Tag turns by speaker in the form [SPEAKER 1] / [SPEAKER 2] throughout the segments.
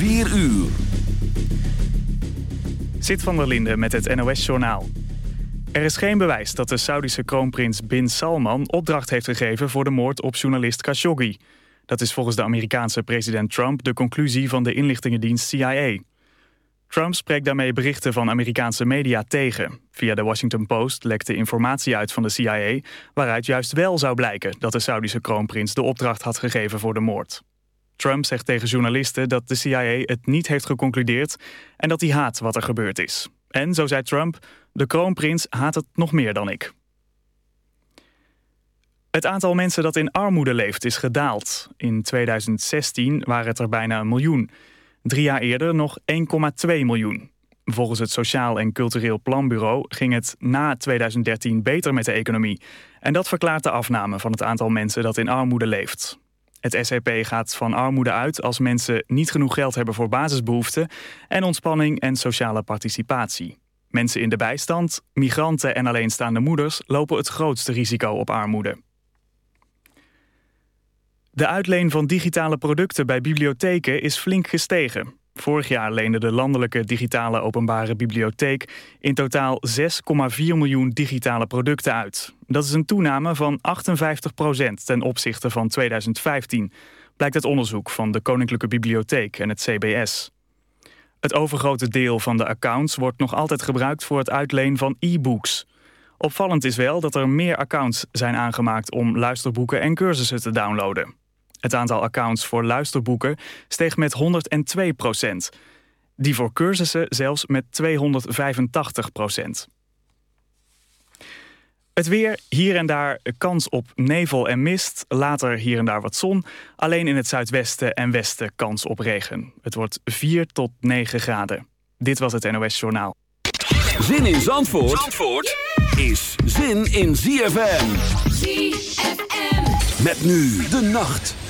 [SPEAKER 1] 4 uur.
[SPEAKER 2] Zit van der Linde met het NOS-journaal. Er is geen bewijs dat de Saudische kroonprins Bin Salman opdracht heeft gegeven voor de moord op journalist Khashoggi. Dat is volgens de Amerikaanse president Trump de conclusie van de inlichtingendienst CIA. Trump spreekt daarmee berichten van Amerikaanse media tegen. Via de Washington Post lekte informatie uit van de CIA... waaruit juist wel zou blijken dat de Saudische kroonprins de opdracht had gegeven voor de moord. Trump zegt tegen journalisten dat de CIA het niet heeft geconcludeerd... en dat hij haat wat er gebeurd is. En, zo zei Trump, de kroonprins haat het nog meer dan ik. Het aantal mensen dat in armoede leeft is gedaald. In 2016 waren het er bijna een miljoen. Drie jaar eerder nog 1,2 miljoen. Volgens het Sociaal en Cultureel Planbureau ging het na 2013 beter met de economie. En dat verklaart de afname van het aantal mensen dat in armoede leeft. Het SCP gaat van armoede uit als mensen niet genoeg geld hebben voor basisbehoeften en ontspanning en sociale participatie. Mensen in de bijstand, migranten en alleenstaande moeders lopen het grootste risico op armoede. De uitleen van digitale producten bij bibliotheken is flink gestegen. Vorig jaar leende de landelijke digitale openbare bibliotheek in totaal 6,4 miljoen digitale producten uit. Dat is een toename van 58% ten opzichte van 2015, blijkt uit onderzoek van de Koninklijke Bibliotheek en het CBS. Het overgrote deel van de accounts wordt nog altijd gebruikt voor het uitleen van e-books. Opvallend is wel dat er meer accounts zijn aangemaakt om luisterboeken en cursussen te downloaden. Het aantal accounts voor luisterboeken steeg met 102 procent. Die voor cursussen zelfs met 285 procent. Het weer, hier en daar kans op nevel en mist. Later hier en daar wat zon. Alleen in het zuidwesten en westen kans op regen. Het wordt 4 tot 9 graden. Dit was het NOS Journaal.
[SPEAKER 1] Zin in Zandvoort, Zandvoort is zin in ZFM.
[SPEAKER 3] ZFM.
[SPEAKER 1] Met nu de nacht.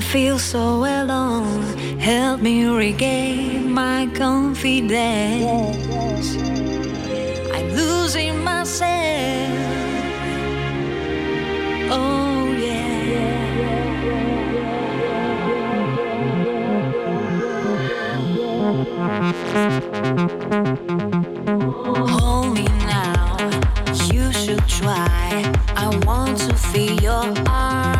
[SPEAKER 3] I
[SPEAKER 4] feel so alone. Help me regain my confidence. I'm losing myself. Oh, yeah. Hold me now. You should try. I want to feel your arms.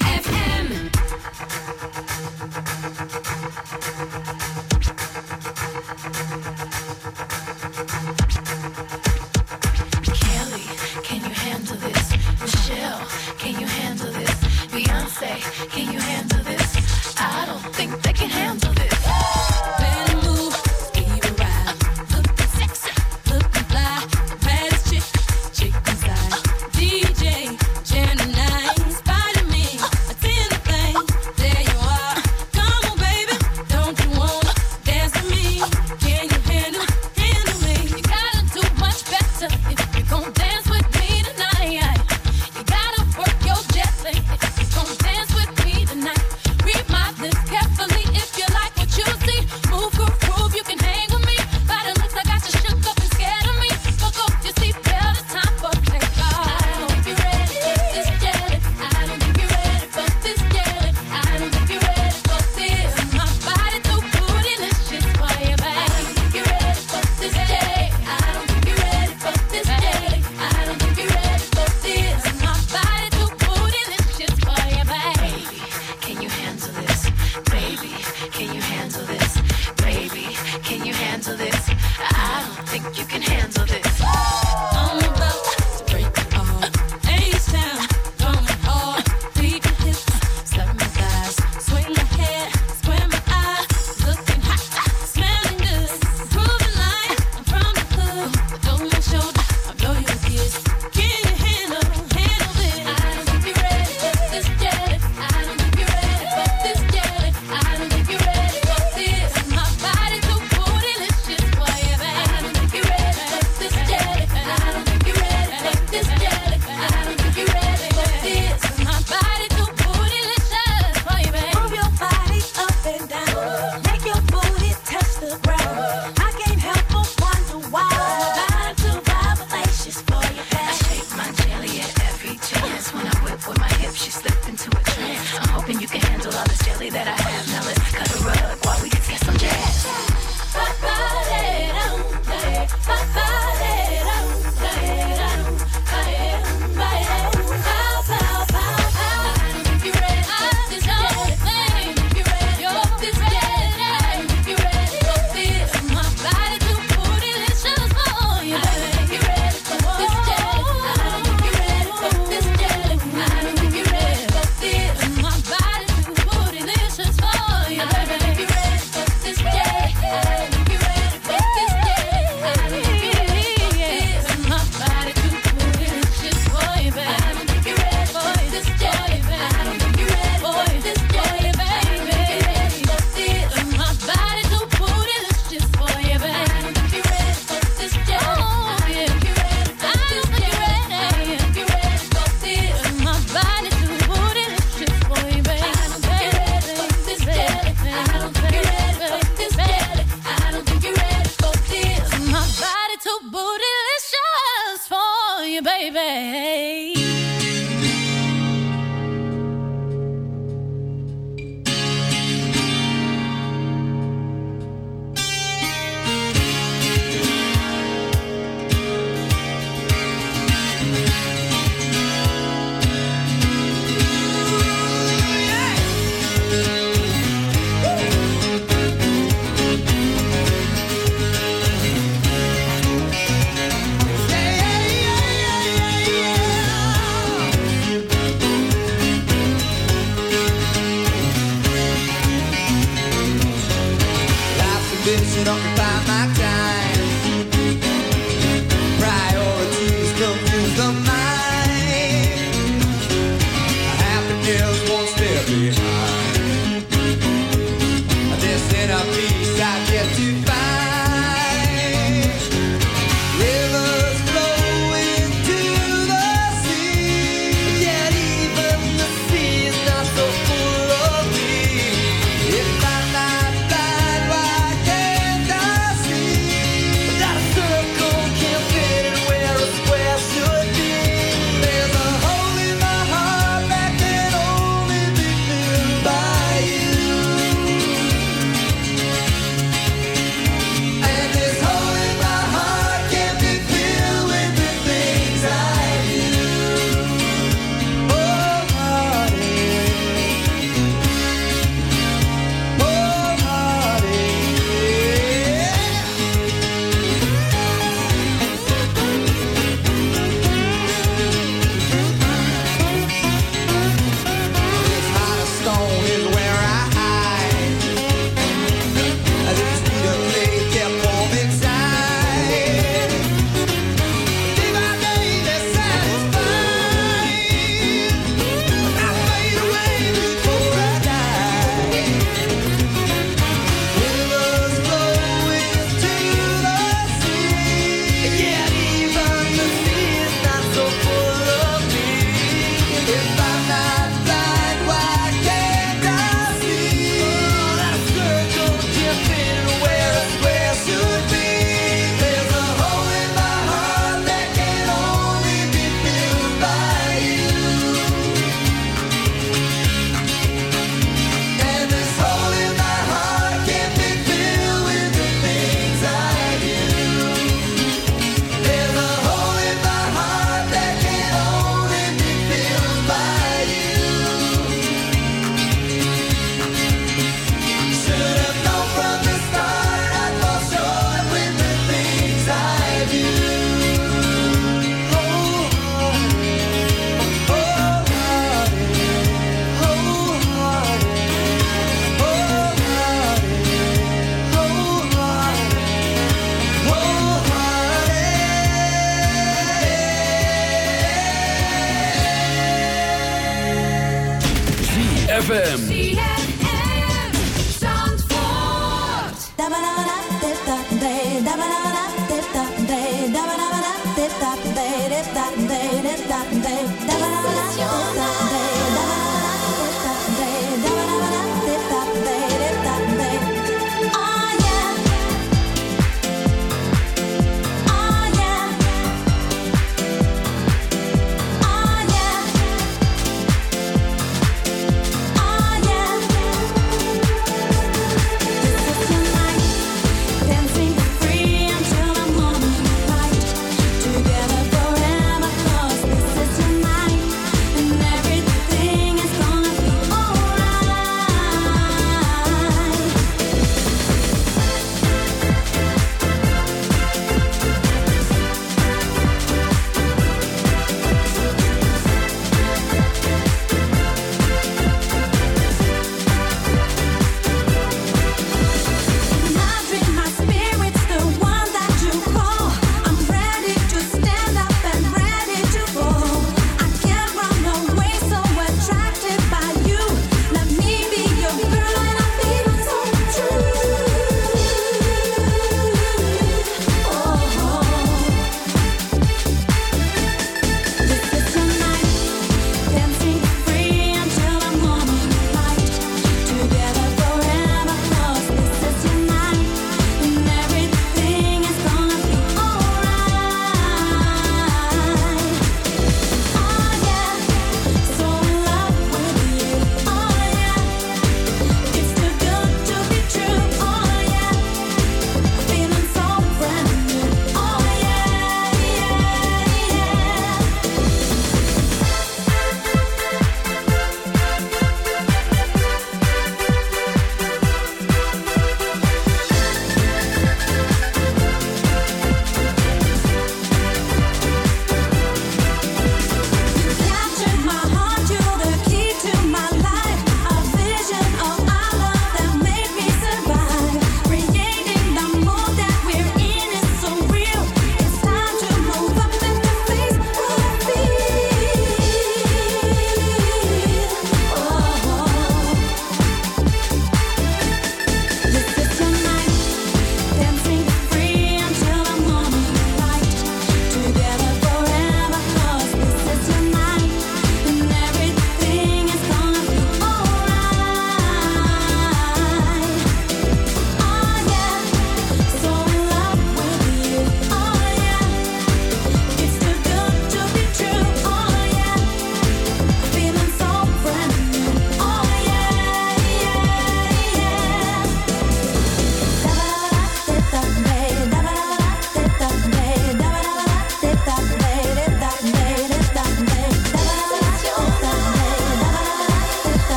[SPEAKER 4] don't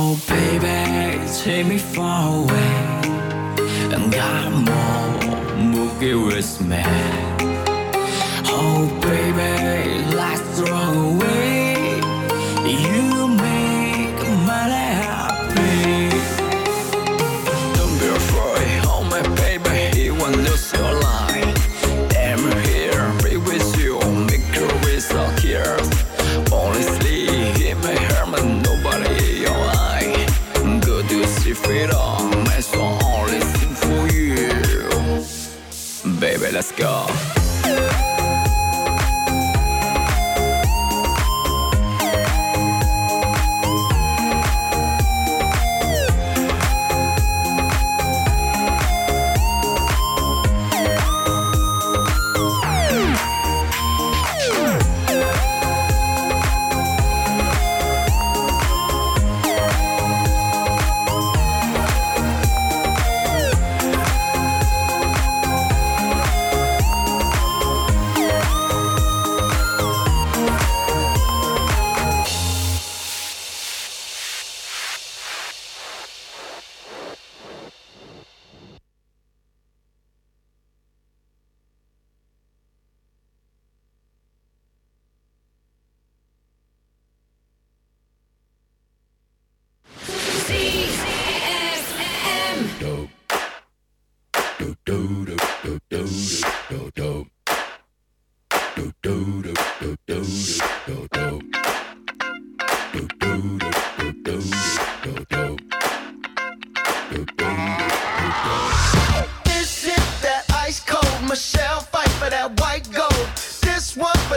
[SPEAKER 4] Oh,
[SPEAKER 5] baby, take me far away. And got more movie with me. Oh, baby, let's throw let's go.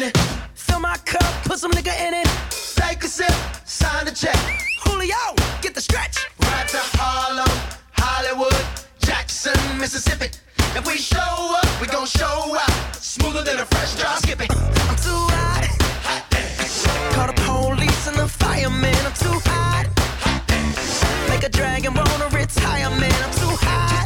[SPEAKER 6] minute. Fill my cup, put some nigga in it. Take a sip, sign the check. Julio, get the stretch. Right to Harlem, Hollywood, Jackson, Mississippi. If we show up, we gon' show out. Smoother than a fresh drop. Skip it. I'm too hot. hot Call the police and the fireman. I'm too hot. Make a dragon wanna retire, man. I'm too hot.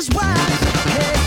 [SPEAKER 6] Hey, hey, hey,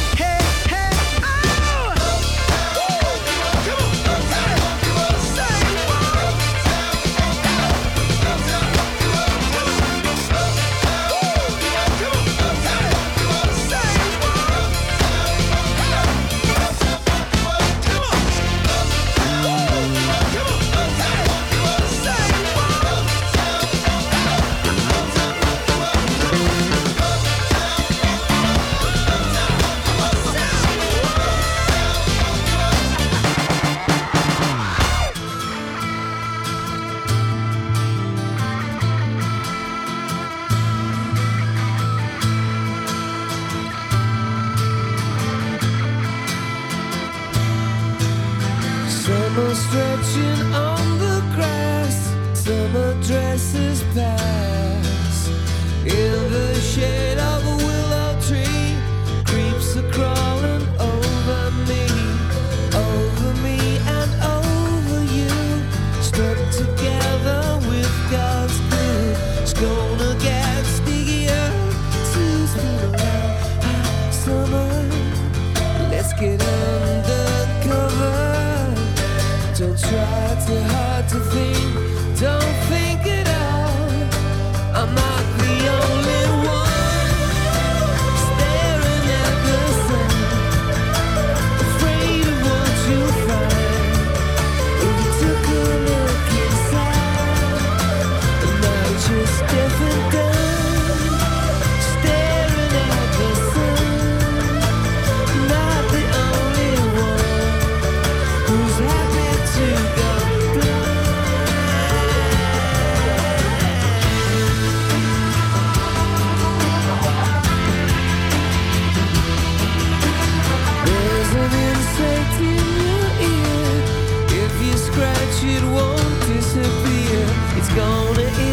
[SPEAKER 7] gonna